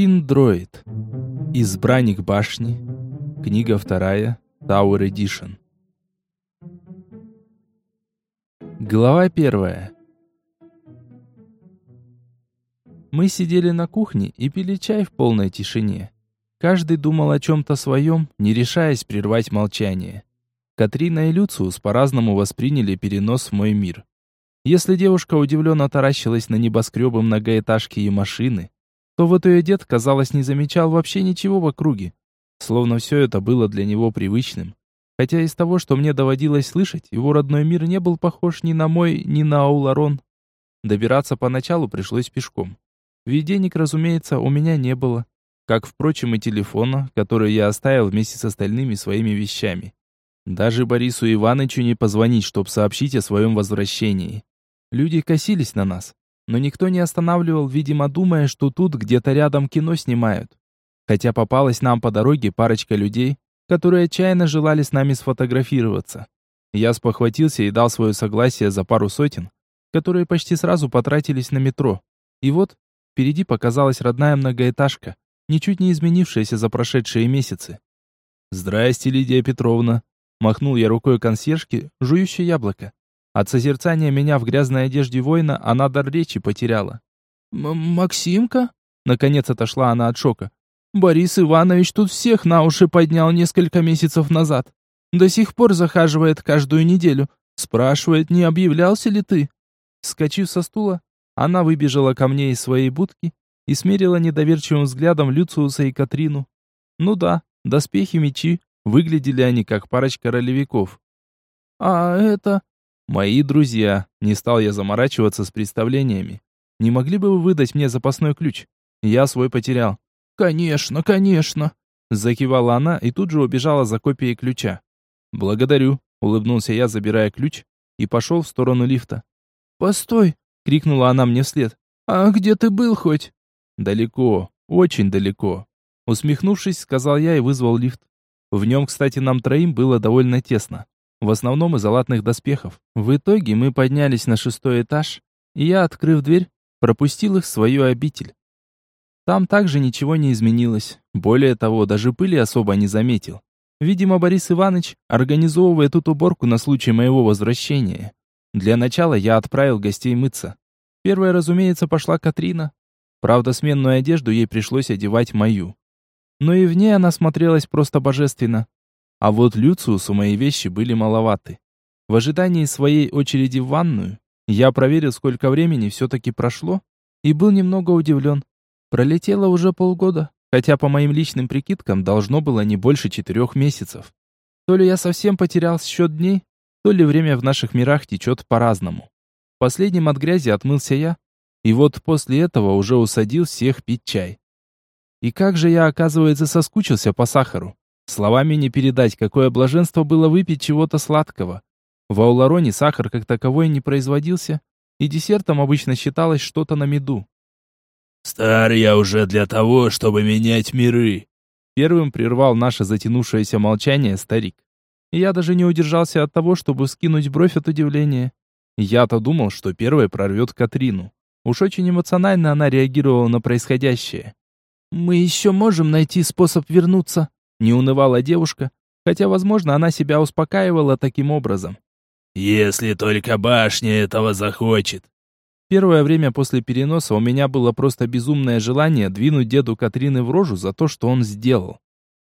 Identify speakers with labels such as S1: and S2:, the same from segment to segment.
S1: Финдроид. Избранник башни. Книга вторая. Tower Edition. Глава первая. Мы сидели на кухне и пили чай в полной тишине. Каждый думал о чем-то своем, не решаясь прервать молчание. Катрина и Люциус по-разному восприняли перенос в мой мир. Если девушка удивленно таращилась на небоскребы многоэтажки и машины, то вот ее дед, казалось, не замечал вообще ничего в округе. Словно все это было для него привычным. Хотя из того, что мне доводилось слышать, его родной мир не был похож ни на мой, ни на Ауларон. Добираться поначалу пришлось пешком. Ведь денег, разумеется, у меня не было. Как, впрочем, и телефона, который я оставил вместе с остальными своими вещами. Даже Борису Ивановичу не позвонить, чтобы сообщить о своем возвращении. Люди косились на нас, но никто не останавливал, видимо, думая, что тут где-то рядом кино снимают. Хотя попалась нам по дороге парочка людей, которые отчаянно желали с нами сфотографироваться. Я спохватился и дал свое согласие за пару сотен, которые почти сразу потратились на метро. И вот, впереди показалась родная многоэтажка, ничуть не изменившаяся за прошедшие месяцы. «Здрасте, Лидия Петровна!» Махнул я рукой консьержке, жующей яблоко. От созерцания меня в грязной одежде воина она дар речи потеряла.
S2: М «Максимка?» Наконец отошла она от шока. «Борис Иванович тут всех на уши поднял несколько месяцев назад. До сих пор захаживает каждую неделю. Спрашивает, не объявлялся ли ты?» Скочив со стула, она выбежала ко мне из своей будки и смерила недоверчивым взглядом Люциуса и Катрину. Ну да, доспехи, мечи, выглядели они как парочка ролевиков. «А это...»
S1: Мои друзья, не стал я заморачиваться с представлениями. Не могли бы вы выдать мне запасной ключ? Я свой потерял.
S2: Конечно, конечно,
S1: закивала она и тут же убежала за копией ключа. Благодарю, улыбнулся я, забирая ключ и пошел в сторону лифта.
S2: Постой, крикнула она мне вслед. А где ты был хоть?
S1: Далеко, очень далеко. Усмехнувшись, сказал я и вызвал лифт. В нем, кстати, нам троим было довольно тесно в основном из латных доспехов. В итоге мы поднялись на шестой этаж, и я, открыв дверь, пропустил их в свою обитель. Там также ничего не изменилось. Более того, даже пыли особо не заметил. Видимо, Борис Иванович организовывает тут уборку на случай моего возвращения. Для начала я отправил гостей мыться. Первая, разумеется, пошла Катрина. Правда, сменную одежду ей пришлось одевать мою. Но и в ней она смотрелась просто божественно. А вот Люциусу мои вещи были маловаты. В ожидании своей очереди в ванную, я проверил, сколько времени все-таки прошло, и был немного удивлен. Пролетело уже полгода, хотя по моим личным прикидкам должно было не больше четырех месяцев. То ли я совсем потерял счет дней, то ли время в наших мирах течет по-разному. Последним от грязи отмылся я, и вот после этого уже усадил всех пить чай. И как же я, оказывается, соскучился по сахару. Словами не передать, какое блаженство было выпить чего-то сладкого. В Аулароне сахар как таковой не производился, и десертом обычно считалось что-то на меду.
S3: «Стар я уже для того, чтобы менять миры»,
S1: Первым прервал наше затянувшееся молчание старик. Я даже не удержался от того, чтобы скинуть бровь от удивления. Я-то думал, что первой прорвет Катрину. Уж очень эмоционально она реагировала на происходящее.
S2: «Мы еще можем найти способ вернуться»,
S1: не унывала девушка, хотя, возможно, она себя успокаивала таким образом.
S3: «Если только башня этого захочет».
S1: Первое время после переноса у меня было просто безумное желание двинуть деду Катрины в рожу за то, что он сделал.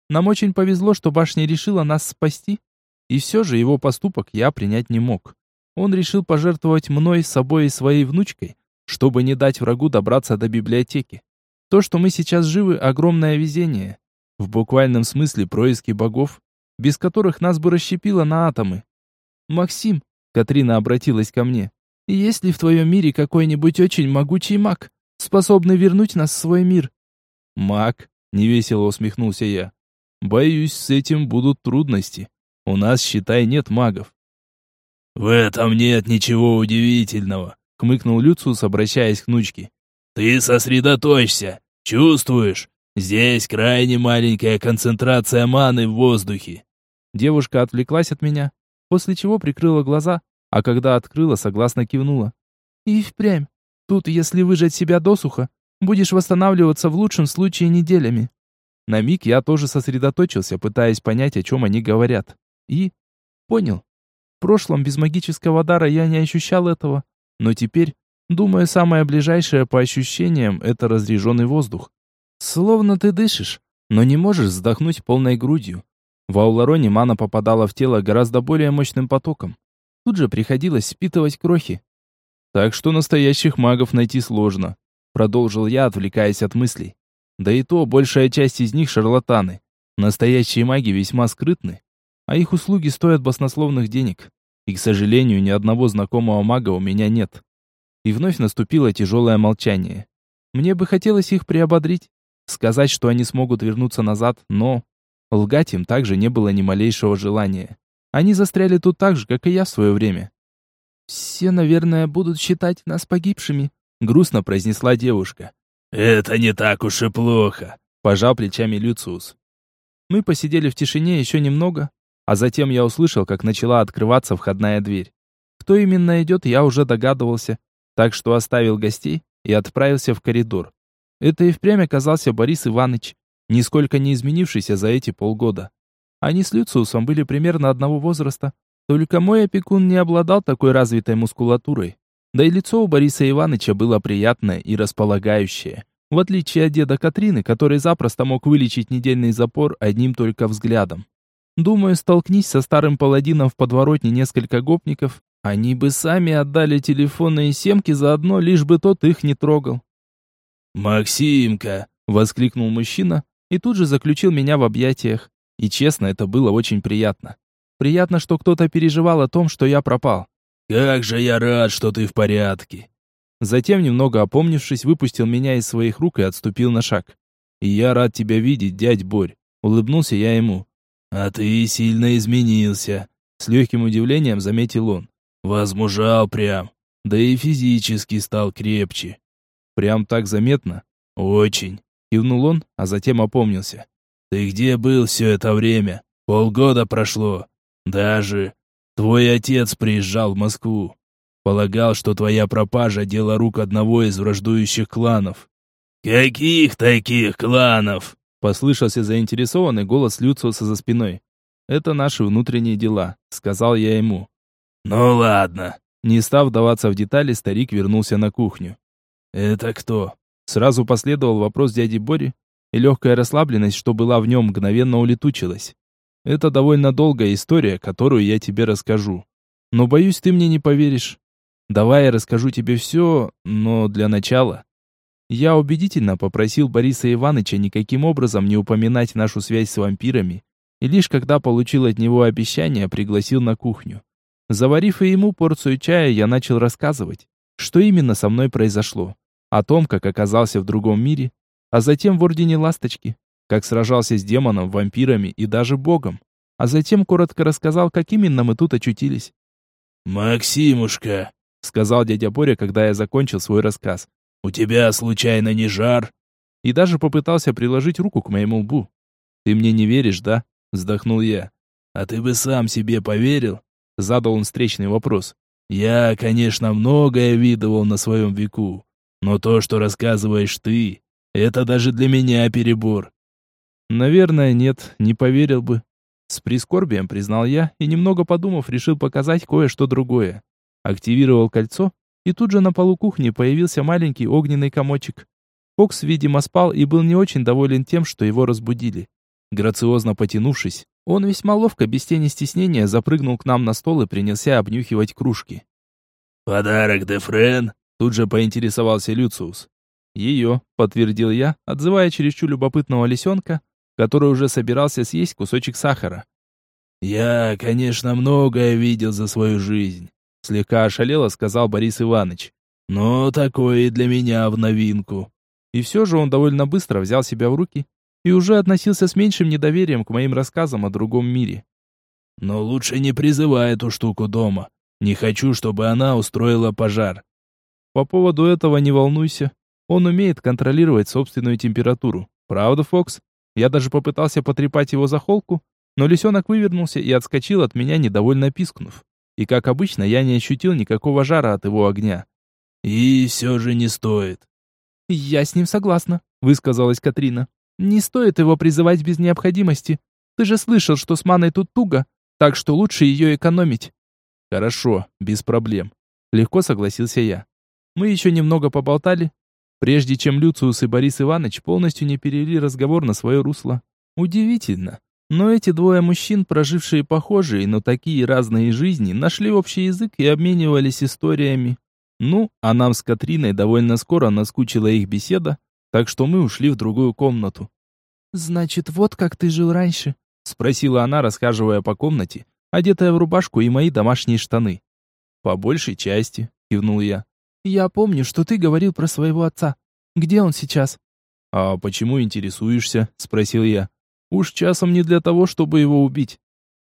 S1: Нам очень повезло, что башня решила нас спасти, и все же его поступок я принять не мог. Он решил пожертвовать мной, собой и своей внучкой, чтобы не дать врагу добраться до библиотеки. То, что мы сейчас живы, огромное везение. В буквальном смысле происки богов, без которых нас бы расщепило на атомы. «Максим», — Катрина обратилась ко мне, «есть ли в твоем мире какой-нибудь очень могучий маг, способный вернуть нас в свой мир?» «Маг», — невесело усмехнулся я. «Боюсь, с этим будут трудности. У нас, считай, нет магов».
S3: «В этом нет ничего удивительного», — хмыкнул Люциус, обращаясь к внучке. «Ты сосредоточься, чувствуешь? Здесь крайне маленькая концентрация маны в воздухе.
S1: Девушка отвлеклась от меня, после чего прикрыла глаза, а когда открыла, согласно кивнула.
S2: И впрямь. Тут, если выжать себя досуха, будешь восстанавливаться в лучшем случае неделями. На миг я тоже сосредоточился, пытаясь понять, о чем они говорят. И понял. В прошлом без магического дара я не ощущал этого, но теперь, думаю, самое ближайшее по ощущениям это разреженный воздух. Словно ты дышишь, но не можешь вздохнуть полной грудью. В Аулароне мана попадала в тело гораздо более мощным потоком. Тут же приходилось впитывать крохи. Так что настоящих магов найти сложно, продолжил я, отвлекаясь от мыслей. Да и то, большая часть из них шарлатаны. Настоящие маги весьма скрытны, а их услуги стоят баснословных денег. И, к сожалению, ни одного знакомого мага у меня нет. И вновь наступило тяжелое молчание. Мне бы хотелось их приободрить, сказать, что они смогут вернуться назад, но лгать им также не было ни малейшего желания. Они застряли тут так же, как и я в свое время. «Все, наверное, будут считать нас погибшими», — грустно произнесла девушка.
S3: «Это не так уж и плохо», —
S2: пожал плечами Люциус. Мы посидели в тишине еще немного, а затем я услышал, как начала открываться входная дверь. Кто именно идет, я уже догадывался, так что оставил гостей и отправился в коридор. Это и впрямь оказался Борис Иванович, нисколько не изменившийся за эти полгода. Они с Люциусом были примерно одного возраста, только мой опекун не обладал такой развитой мускулатурой. Да и лицо у Бориса Ивановича было приятное и располагающее, в отличие от деда Катрины, который запросто мог вылечить недельный запор одним только взглядом. Думаю, столкнись со старым паладином в подворотне несколько гопников, они бы сами отдали телефонные семки заодно, лишь бы тот их не трогал.
S3: «Максимка!» — воскликнул мужчина и тут же заключил меня в объятиях. И честно, это было очень приятно.
S2: Приятно, что кто-то переживал о том, что я пропал.
S3: «Как же я рад, что ты в порядке!»
S2: Затем, немного опомнившись, выпустил меня из своих рук и отступил на шаг.
S3: «И я рад тебя видеть, дядь Борь», — улыбнулся я ему. «А ты сильно изменился», — с легким удивлением заметил он. «Возмужал прям, да и физически стал крепче».
S2: «Прям так заметно?»
S3: «Очень», —
S2: кивнул он, а затем опомнился.
S3: «Ты где был все это время? Полгода прошло. Даже твой отец приезжал в Москву. Полагал, что твоя пропажа — дело рук одного из враждующих кланов». «Каких таких кланов?»
S2: Послышался заинтересованный голос Люциуса за спиной. «Это наши внутренние дела», — сказал я ему.
S3: «Ну ладно».
S2: Не став вдаваться в детали, старик вернулся на кухню.
S3: «Это кто?»
S2: Сразу последовал вопрос дяди Бори, и легкая расслабленность, что была в нем, мгновенно улетучилась. Это довольно долгая история, которую я тебе расскажу. Но, боюсь, ты мне не поверишь. Давай я расскажу тебе все, но для начала я убедительно попросил Бориса Ивановича никаким образом не упоминать нашу связь с вампирами, и лишь когда получил от него обещание, пригласил на кухню. Заварив и ему порцию чая, я начал рассказывать, что именно со мной произошло, о том, как оказался в другом мире, а затем в Ордене Ласточки, как сражался с демоном, вампирами и даже богом, а затем коротко рассказал, как именно мы тут очутились.
S3: «Максимушка», — сказал дядя Боря, когда я закончил свой рассказ, «У тебя, случайно, не жар?»
S2: И даже попытался приложить руку к моему лбу. «Ты мне не веришь, да?» — вздохнул я.
S3: «А ты бы сам себе поверил?»
S2: — задал он встречный вопрос.
S3: «Я, конечно, многое видывал на своем веку, но то, что рассказываешь ты, это даже для меня перебор».
S2: «Наверное, нет, не поверил бы». С прискорбием признал я и, немного подумав, решил показать кое-что другое. Активировал кольцо и тут же на полу кухни появился маленький огненный комочек. Фокс, видимо, спал и был не очень доволен тем, что его разбудили. Грациозно потянувшись, он весьма ловко, без тени стеснения, запрыгнул к нам на стол и принялся обнюхивать кружки.
S3: «Подарок, Дефрен?» Тут же поинтересовался Люциус.
S2: «Ее», — подтвердил я, отзывая чересчур любопытного лисенка, который уже собирался съесть кусочек сахара.
S3: «Я, конечно, многое видел за свою жизнь.
S2: Слегка ошалело, сказал Борис Иванович.
S3: Но такое и для меня в новинку.
S2: И все же он довольно быстро взял себя в руки и уже относился с меньшим недоверием к моим рассказам о другом мире.
S3: Но лучше не призывай эту штуку дома. Не хочу, чтобы она устроила пожар.
S2: По поводу этого не волнуйся. Он умеет контролировать собственную температуру. Правда, Фокс? Я даже попытался потрепать его за холку, но лисенок вывернулся и отскочил от меня, недовольно пискнув. И как обычно, я не ощутил никакого жара от его огня.
S3: И все же не стоит.
S2: Я с ним согласна, высказалась Катрина. Не стоит его призывать без необходимости. Ты же слышал, что с маной тут туго, так что лучше ее экономить.
S1: Хорошо, без проблем. Легко согласился я. Мы еще немного поболтали, прежде чем Люциус и Борис Иванович полностью не перевели разговор на свое русло. Удивительно, но эти двое мужчин, прожившие похожие, но такие разные жизни, нашли общий язык и обменивались историями. Ну, а нам с Катриной довольно скоро наскучила их беседа, так что мы ушли в другую комнату.
S2: «Значит, вот как ты жил раньше?»
S1: — спросила она, расхаживая по комнате, одетая в рубашку и мои домашние штаны. «По большей части», — кивнул я.
S2: «Я помню, что ты говорил про своего отца. Где он сейчас?»
S1: «А почему интересуешься?» — спросил я. «Уж часом не для того, чтобы его убить».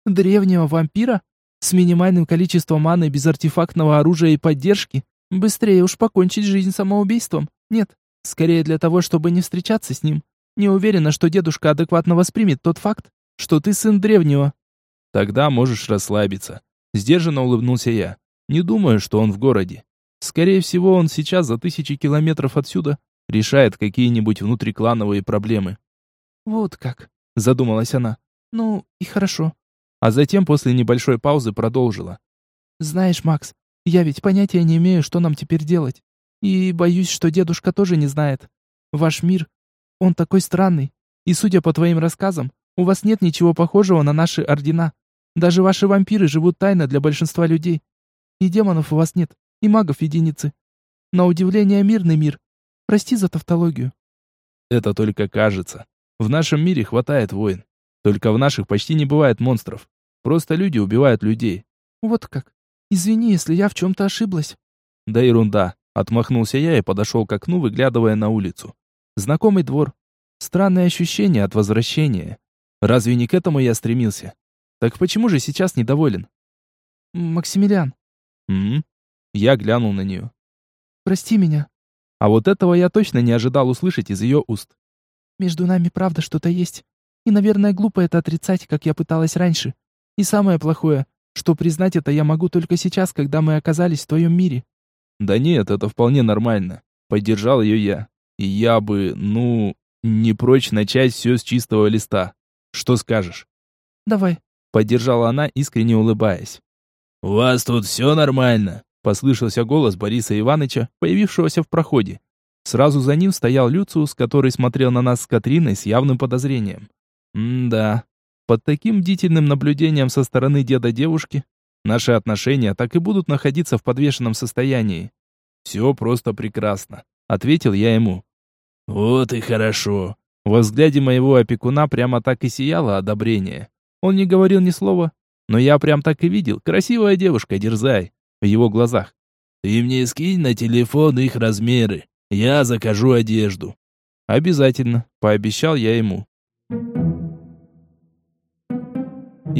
S2: «Древнего вампира? С минимальным количеством маны без артефактного оружия и поддержки? Быстрее уж покончить жизнь самоубийством? Нет, скорее для того, чтобы не встречаться с ним. Не уверена, что дедушка адекватно воспримет тот факт, что ты сын древнего».
S1: «Тогда можешь расслабиться», — сдержанно улыбнулся я. «Не думаю, что он в городе. Скорее всего, он сейчас за тысячи километров отсюда решает какие-нибудь внутриклановые проблемы».
S2: «Вот как», — задумалась она. «Ну, и хорошо».
S1: А затем после небольшой паузы продолжила.
S2: «Знаешь, Макс, я ведь понятия не имею, что нам теперь делать. И боюсь, что дедушка тоже не знает. Ваш мир, он такой странный. И судя по твоим рассказам, у вас нет ничего похожего на наши ордена. Даже ваши вампиры живут тайно для большинства людей. И демонов у вас нет, и магов единицы. На удивление мирный мир. Прости за тавтологию.
S1: Это только кажется. В нашем мире хватает войн. Только в наших почти не бывает монстров. Просто люди убивают людей.
S2: Вот как. Извини, если я в чем-то ошиблась.
S1: Да ерунда. Отмахнулся я и подошел к окну, выглядывая на улицу. Знакомый двор. Странное ощущение от возвращения. Разве не к этому я стремился? Так почему же сейчас недоволен?
S2: Максимилиан.
S1: М, Я глянул на нее.
S2: Прости меня.
S1: А вот этого я точно не ожидал услышать из ее уст.
S2: Между нами правда что-то есть. И, наверное, глупо это отрицать, как я пыталась раньше. И самое плохое, что признать это я могу только сейчас, когда мы оказались в твоем мире.
S1: Да нет, это вполне нормально. Поддержал ее я. И я бы, ну, не прочь начать все с чистого листа. Что скажешь?
S2: Давай.
S1: Поддержала она, искренне улыбаясь.
S3: «У вас тут все нормально?»
S1: Послышался голос Бориса Ивановича, появившегося в проходе. Сразу за ним стоял Люциус, который смотрел на нас с Катриной с явным подозрением. М-да. Под таким бдительным наблюдением со стороны деда девушки наши отношения так и будут находиться в подвешенном состоянии. Все просто прекрасно, ответил я ему.
S3: Вот и хорошо.
S1: Во взгляде моего опекуна прямо так и сияло одобрение. Он не говорил ни слова, но я прям так и видел. Красивая девушка, дерзай. В его глазах.
S3: Ты мне скинь на телефон их размеры. Я закажу одежду.
S1: Обязательно, пообещал я ему.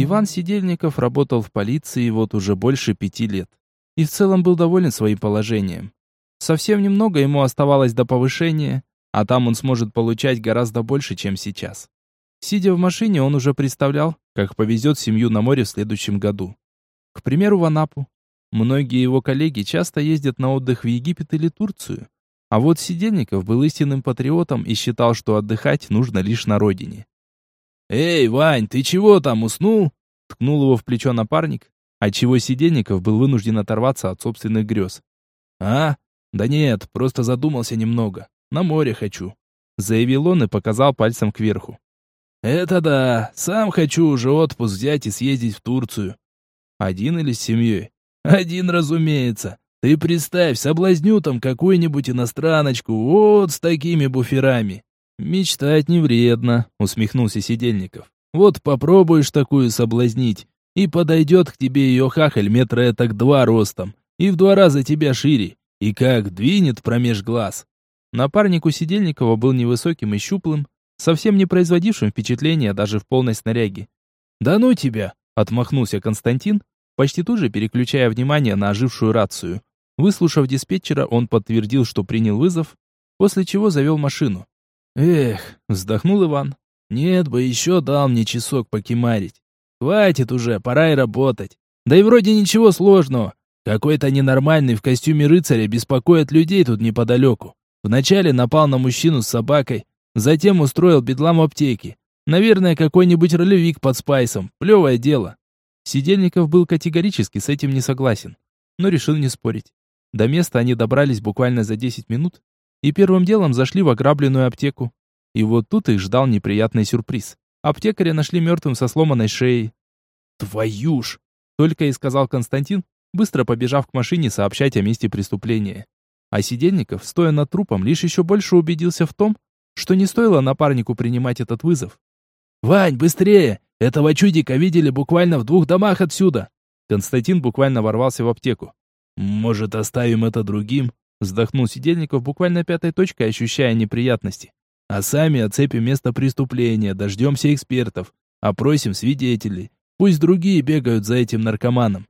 S1: Иван Сидельников работал в полиции вот уже больше пяти лет. И в целом был доволен своим положением. Совсем немного ему оставалось до повышения, а там он сможет получать гораздо больше, чем сейчас. Сидя в машине, он уже представлял, как повезет семью на море в следующем году. К примеру, в Анапу. Многие его коллеги часто ездят на отдых в Египет или Турцию. А вот Сидельников был истинным патриотом и считал, что отдыхать нужно лишь на родине.
S3: «Эй, Вань, ты чего там, уснул?»
S1: Ткнул его в плечо напарник, отчего Сидельников был вынужден оторваться от собственных грез.
S3: «А? Да нет, просто задумался немного. На море хочу»,
S1: заявил он и показал пальцем кверху.
S3: «Это да, сам хочу уже отпуск взять и съездить в Турцию».
S1: «Один или с семьей?»
S3: «Один, разумеется. Ты представь, соблазню там какую-нибудь иностраночку, вот с такими буферами».
S1: «Мечтать не вредно», — усмехнулся Сидельников.
S3: «Вот попробуешь такую соблазнить, и подойдет к тебе ее хахаль метра так два ростом, и в два раза тебя шире, и как двинет промеж глаз».
S1: Напарник у Сидельникова был невысоким и щуплым, совсем не производившим впечатления даже в полной снаряге.
S3: «Да ну тебя!»
S1: — отмахнулся Константин, почти тут же переключая внимание на ожившую рацию. Выслушав диспетчера, он подтвердил, что принял вызов, после чего завел машину.
S3: «Эх», — вздохнул Иван, — «нет бы еще дал мне часок покемарить. Хватит уже, пора и работать. Да и вроде ничего сложного. Какой-то ненормальный в костюме рыцаря беспокоит людей тут неподалеку. Вначале напал на мужчину с собакой, затем устроил бедлам в аптеке. Наверное, какой-нибудь ролевик под спайсом. Плевое дело. Сидельников был категорически с этим не согласен, но решил не спорить. До места они добрались буквально за 10 минут и первым делом зашли в ограбленную аптеку. И вот тут их ждал неприятный сюрприз. Аптекаря нашли мертвым со сломанной шеей. «Твою ж!» — только и сказал Константин, быстро побежав к машине сообщать о месте преступления. А Сидельников, стоя над трупом, лишь еще больше убедился в том, что не стоило напарнику принимать этот вызов. «Вань, быстрее! Этого чудика видели буквально в двух домах отсюда!» Константин буквально ворвался в аптеку. «Может, оставим это другим?» Вздохнул Сидельников, буквально пятой точкой, ощущая неприятности. «А сами оцепим место преступления, дождемся экспертов, опросим свидетелей. Пусть другие бегают за этим наркоманом».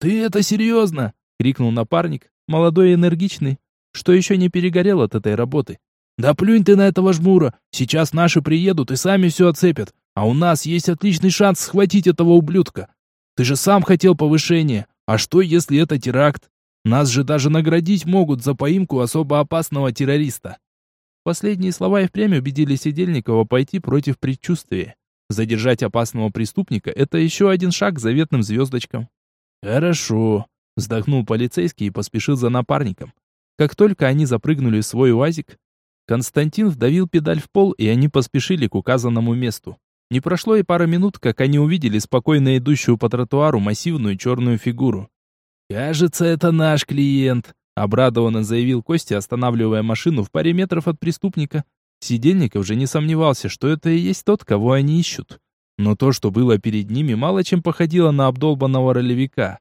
S3: «Ты это серьезно?» — крикнул напарник, молодой и энергичный, что еще не перегорел от этой работы. «Да плюнь ты на этого жмура! Сейчас наши приедут и сами все оцепят, а у нас есть отличный шанс схватить этого ублюдка. Ты же сам хотел повышения, а что, если это теракт? Нас же даже наградить могут за поимку особо опасного террориста». Последние слова и впрямь убедили Сидельникова пойти против предчувствия. Задержать опасного преступника – это еще один шаг к заветным звездочкам. «Хорошо», – вздохнул полицейский и поспешил за напарником. Как только они запрыгнули в свой УАЗик, Константин вдавил педаль в пол, и они поспешили к указанному месту. Не прошло и пара минут, как они увидели спокойно идущую по тротуару массивную черную фигуру. «Кажется, это наш клиент», — обрадованно заявил Костя, останавливая машину в паре метров от преступника. Сидельников же не сомневался, что это и есть тот, кого они ищут. Но то, что было перед ними, мало чем походило на обдолбанного ролевика.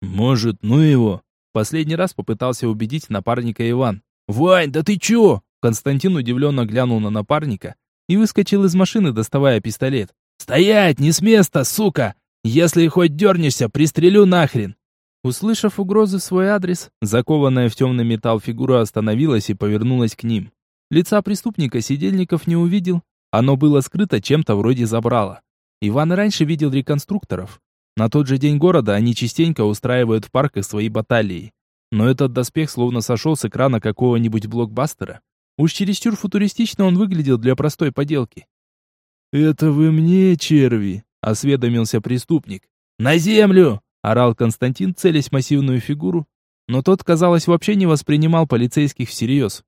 S3: «Может, ну его?» Последний раз попытался убедить напарника Иван. «Вань, да ты чё?» Константин удивленно глянул на напарника и выскочил из машины, доставая пистолет. «Стоять, не с места, сука! Если хоть дернешься, пристрелю нахрен!» Услышав угрозы в свой адрес, закованная в темный металл фигура остановилась и повернулась к ним. Лица преступника Сидельников не увидел, оно было скрыто чем-то вроде забрала. Иван раньше видел реконструкторов. На тот же день города они частенько устраивают в парках свои баталии. Но этот доспех словно сошел с экрана какого-нибудь блокбастера. Уж чересчур футуристично он выглядел для простой поделки. «Это вы мне, черви?» — осведомился преступник. «На землю!» — орал Константин, целясь массивную фигуру. Но тот, казалось, вообще не воспринимал полицейских всерьез.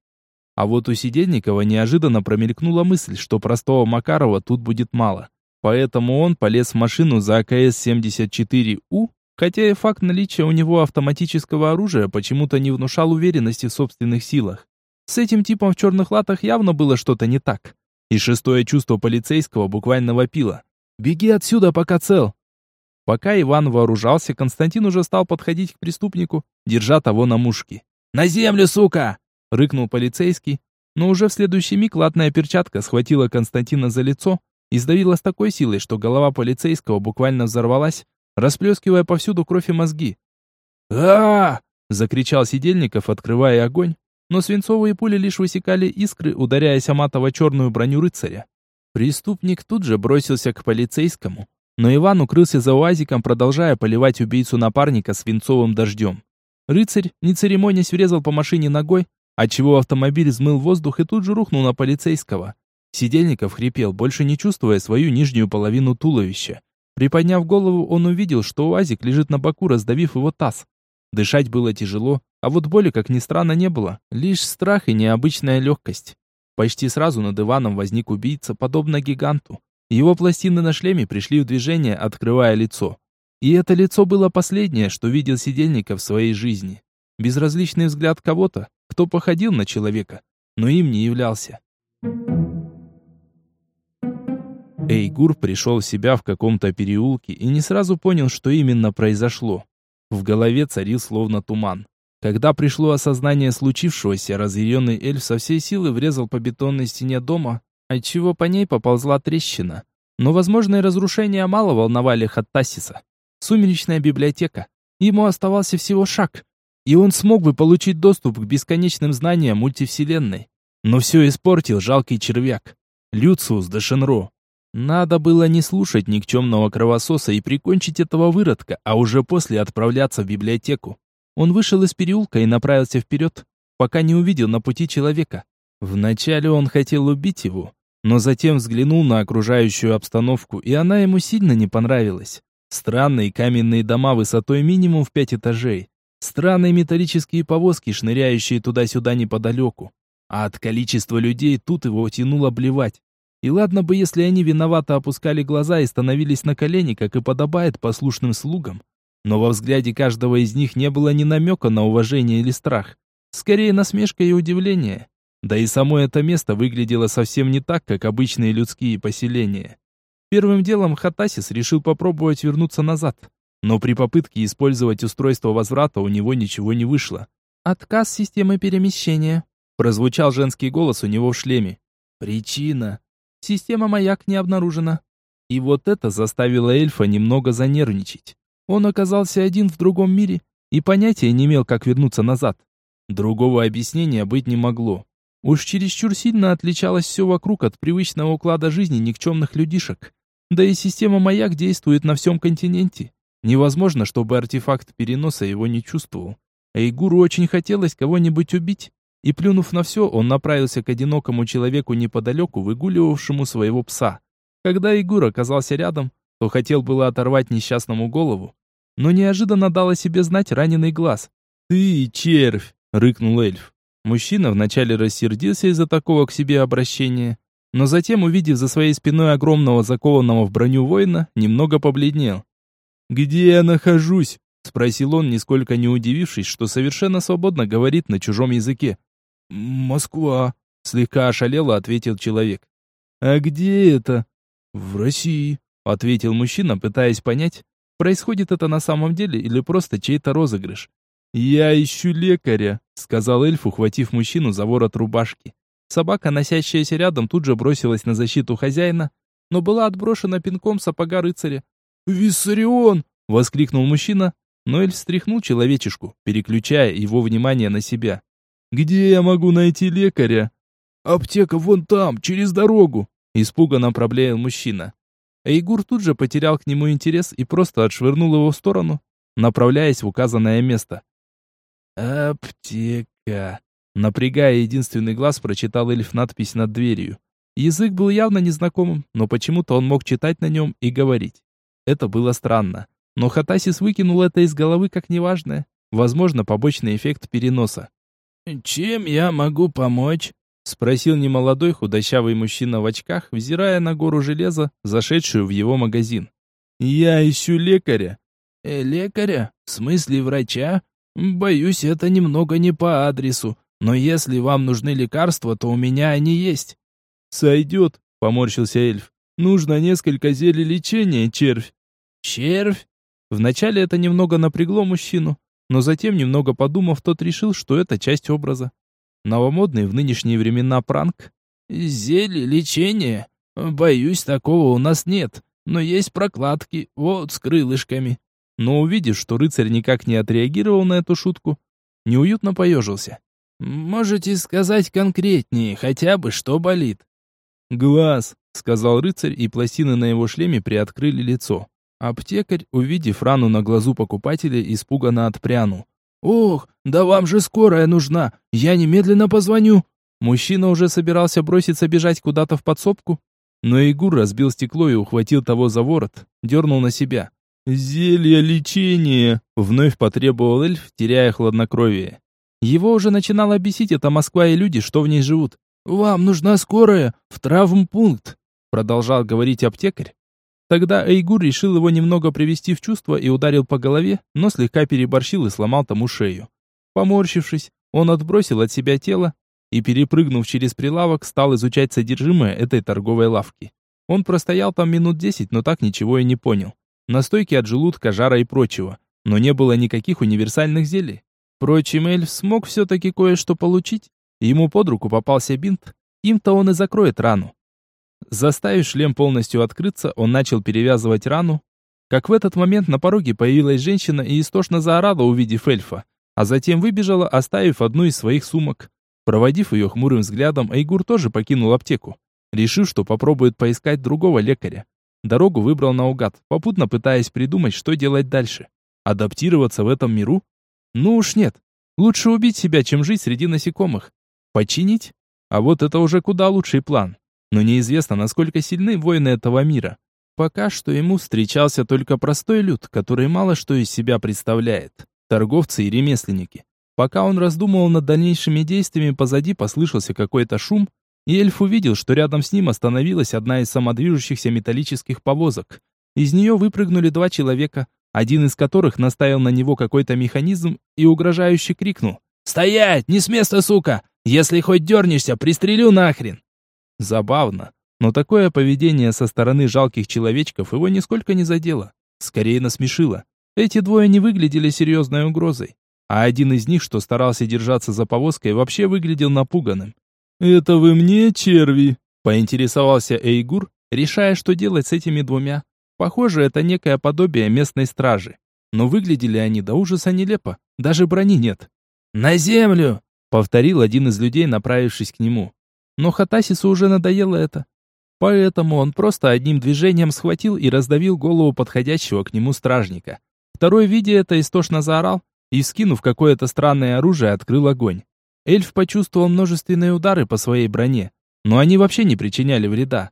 S3: А вот у Сидельникова неожиданно промелькнула мысль, что простого Макарова тут будет мало. Поэтому он полез в машину за АКС-74У, хотя и факт наличия у него автоматического оружия почему-то не внушал уверенности в собственных силах. С этим типом в черных латах явно было что-то не так. И шестое чувство полицейского буквально вопило. «Беги отсюда, пока цел!» Пока Иван вооружался, Константин уже стал подходить к преступнику, держа того на мушке. «На землю, сука!» — рыкнул полицейский. Но уже в следующий миг латная перчатка схватила Константина за лицо и сдавила с такой силой, что голова полицейского буквально взорвалась, расплескивая повсюду кровь и мозги. а, закричал Сидельников, открывая огонь, но свинцовые пули лишь высекали искры, ударяясь о матово-черную броню рыцаря. Преступник тут же бросился к полицейскому, но Иван укрылся за уазиком, продолжая поливать убийцу напарника свинцовым дождем. Рыцарь, не церемонясь, врезал по машине ногой, отчего автомобиль взмыл воздух и тут же рухнул на полицейского. Сидельников хрипел, больше не чувствуя свою нижнюю половину туловища. Приподняв голову, он увидел, что УАЗик лежит на боку, раздавив его таз. Дышать было тяжело, а вот боли, как ни странно, не было. Лишь страх и необычная легкость. Почти сразу над Иваном возник убийца, подобно гиганту. Его пластины на шлеме пришли в движение, открывая лицо. И это лицо было последнее, что видел Сидельников в своей жизни. Безразличный взгляд кого-то, кто походил на человека, но им не являлся. Эйгур пришел в себя в каком-то переулке и не сразу понял, что именно произошло. В голове царил словно туман. Когда пришло осознание случившегося, разъяренный эльф со всей силы врезал по бетонной стене дома, отчего по ней поползла трещина. Но возможные разрушения мало волновали Хаттасиса. Сумеречная библиотека. Ему оставался всего шаг, и он смог бы получить доступ к бесконечным знаниям мультивселенной. Но все испортил жалкий червяк. Люциус де Шенро.
S1: Надо было не слушать никчемного кровососа и прикончить этого выродка, а уже после отправляться в библиотеку. Он вышел из переулка и направился вперед, пока не увидел на пути человека. Вначале он хотел убить его, но затем взглянул на окружающую обстановку, и она ему сильно не понравилась. Странные каменные дома высотой минимум в пять этажей. Странные металлические повозки, шныряющие туда-сюда неподалеку. А от количества людей тут его тянуло блевать. И ладно бы, если они виновато опускали глаза и становились на колени, как и подобает послушным слугам. Но во взгляде каждого из них не было ни намека на уважение или страх. Скорее насмешка и удивление. Да и само это место выглядело совсем не так, как обычные людские поселения. Первым делом Хатасис решил попробовать вернуться назад. Но при попытке использовать устройство возврата у него ничего не вышло.
S2: «Отказ системы перемещения», — прозвучал женский голос у него в шлеме.
S1: «Причина?»
S2: Система маяк не обнаружена.
S1: И вот это заставило эльфа немного занервничать. Он оказался один в другом мире и понятия не имел, как вернуться назад. Другого объяснения быть не могло. Уж чересчур сильно отличалось все вокруг от привычного уклада жизни никчемных людишек. Да и система маяк действует на всем континенте. Невозможно, чтобы артефакт переноса его не чувствовал. Эйгуру очень хотелось кого-нибудь убить, и плюнув на все, он направился к одинокому человеку неподалеку, выгуливавшему своего пса. Когда Игур оказался рядом, то хотел было оторвать несчастному голову, но неожиданно дал о себе знать раненый глаз. «Ты, червь!» — рыкнул эльф. Мужчина вначале рассердился из-за такого к себе обращения, но затем, увидев за своей спиной огромного закованного в броню воина, немного побледнел. «Где я нахожусь?» — спросил он, нисколько не удивившись, что совершенно свободно говорит на чужом языке.
S3: «Москва», —
S1: слегка ошалело ответил человек.
S3: «А где это?»
S1: «В России», — ответил мужчина, пытаясь понять, происходит это на самом деле или просто чей-то розыгрыш.
S3: «Я ищу лекаря», —
S1: сказал эльф, ухватив мужчину за ворот рубашки. Собака, носящаяся рядом, тут же бросилась на защиту хозяина, но была отброшена пинком сапога рыцаря.
S3: «Виссарион!»
S1: — воскликнул мужчина, но эльф встряхнул человечешку, переключая его внимание на себя.
S3: Где я могу найти лекаря?
S1: Аптека вон там, через дорогу, испуганно проблеял мужчина. Эйгур тут же потерял к нему интерес и просто отшвырнул его в сторону, направляясь в указанное место. Аптека. Напрягая единственный глаз, прочитал эльф надпись над дверью. Язык был явно незнакомым, но почему-то он мог читать на нем и говорить. Это было странно. Но Хатасис выкинул это из головы как неважное. Возможно, побочный эффект переноса.
S3: «Чем я могу помочь?»
S1: — спросил немолодой худощавый мужчина в очках, взирая на гору железа, зашедшую в его магазин.
S3: «Я ищу лекаря».
S1: «Э, «Лекаря? В смысле врача? Боюсь, это немного не по адресу, но если вам нужны лекарства, то у меня они есть».
S3: «Сойдет», — поморщился эльф. «Нужно несколько зелий лечения, червь».
S1: «Червь?» Вначале это немного напрягло мужчину, но затем, немного подумав, тот решил, что это часть образа. Новомодный в нынешние времена пранк. «Зелье, лечение? Боюсь, такого у нас нет, но есть прокладки, вот с крылышками». Но увидев, что рыцарь никак не отреагировал на эту шутку, неуютно поежился. «Можете сказать конкретнее, хотя бы что болит?»
S3: «Глаз», —
S1: сказал рыцарь, и пластины на его шлеме приоткрыли лицо. Аптекарь, увидев рану на глазу покупателя, испуганно отпрянул. «Ох, да вам же скорая нужна! Я немедленно позвоню!» Мужчина уже собирался броситься бежать куда-то в подсобку, но Игур разбил стекло и ухватил того за ворот, дернул на себя.
S3: «Зелье лечения!» — вновь потребовал эльф, теряя хладнокровие.
S1: Его уже начинало бесить эта Москва и люди, что в ней живут. «Вам нужна скорая, в травмпункт!» — продолжал говорить аптекарь, Тогда Эйгур решил его немного привести в чувство и ударил по голове, но слегка переборщил и сломал тому шею. Поморщившись, он отбросил от себя тело и, перепрыгнув через прилавок, стал изучать содержимое этой торговой лавки. Он простоял там минут десять, но так ничего и не понял. Настойки от желудка, жара и прочего, но не было никаких универсальных зелий. Впрочем, эльф смог все-таки кое-что получить. Ему под руку попался бинт, им-то он и закроет рану. Заставив шлем полностью открыться, он начал перевязывать рану. Как в этот момент на пороге появилась женщина и истошно заорала, увидев эльфа, а затем выбежала, оставив одну из своих сумок. Проводив ее хмурым взглядом, Эйгур тоже покинул аптеку. решив, что попробует поискать другого лекаря. Дорогу выбрал наугад, попутно пытаясь придумать, что делать дальше. Адаптироваться в этом миру? Ну уж нет. Лучше убить себя, чем жить среди насекомых. Починить? А вот это уже куда лучший план. Но неизвестно, насколько сильны воины этого мира. Пока что ему встречался только простой люд, который мало что из себя представляет. Торговцы и ремесленники. Пока он раздумывал над дальнейшими действиями, позади послышался какой-то шум, и эльф увидел, что рядом с ним остановилась одна из самодвижущихся металлических повозок. Из нее выпрыгнули два человека, один из которых наставил на него какой-то механизм и угрожающе крикнул. «Стоять! Не с места, сука! Если хоть дернешься, пристрелю нахрен!» Забавно, но такое поведение со стороны жалких человечков его нисколько не задело. Скорее насмешило. Эти двое не выглядели серьезной угрозой. А один из них, что старался держаться за повозкой, вообще выглядел напуганным. «Это вы мне, черви?» – поинтересовался Эйгур, решая, что делать с этими двумя. Похоже, это некое подобие местной стражи. Но выглядели они до ужаса нелепо, даже брони нет. «На землю!» – повторил один из людей, направившись к нему. Но Хатасису уже надоело это. Поэтому он просто одним движением схватил и раздавил голову подходящего к нему стражника. Второй, видя это, истошно заорал и, скинув какое-то странное оружие, открыл огонь. Эльф почувствовал множественные удары по своей броне, но они вообще не причиняли вреда.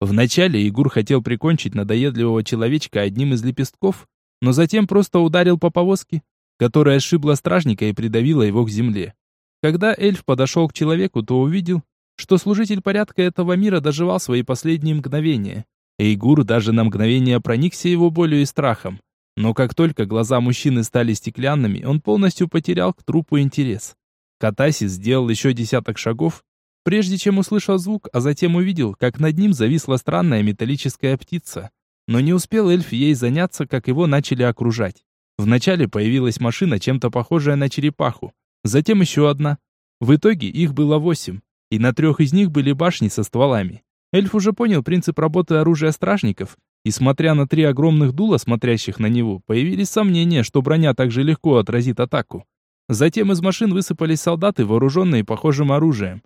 S1: Вначале Игур хотел прикончить надоедливого человечка одним из лепестков, но затем просто ударил по повозке, которая сшибла стражника и придавила его к земле. Когда эльф подошел к человеку, то увидел, что служитель порядка этого мира доживал свои последние мгновения. Эйгур даже на мгновение проникся его болью и страхом. Но как только глаза мужчины стали стеклянными, он полностью потерял к трупу интерес. Катасис сделал еще десяток шагов, прежде чем услышал звук, а затем увидел, как над ним зависла странная металлическая птица. Но не успел эльф ей заняться, как его начали окружать. Вначале появилась машина, чем-то похожая на черепаху, затем еще одна. В итоге их было восемь и на трех из них были башни со стволами. Эльф уже понял принцип работы оружия стражников, и смотря на три огромных дула, смотрящих на него, появились сомнения, что броня так же легко отразит атаку. Затем из машин высыпались солдаты, вооруженные похожим оружием.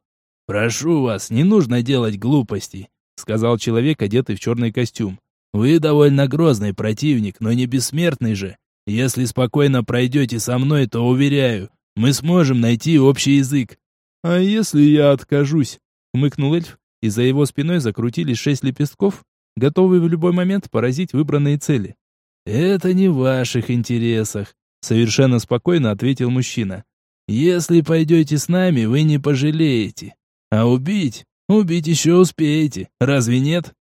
S3: «Прошу вас, не нужно делать глупостей», — сказал человек, одетый в черный костюм. «Вы довольно грозный противник, но не бессмертный же. Если спокойно пройдете со мной, то, уверяю, мы сможем найти общий язык.
S1: «А если я откажусь?» — хмыкнул эльф, и за его спиной закрутились шесть лепестков, готовые в любой момент поразить выбранные цели.
S3: «Это не в ваших интересах», — совершенно спокойно ответил мужчина. «Если пойдете с нами, вы не пожалеете. А убить? Убить еще успеете, разве нет?»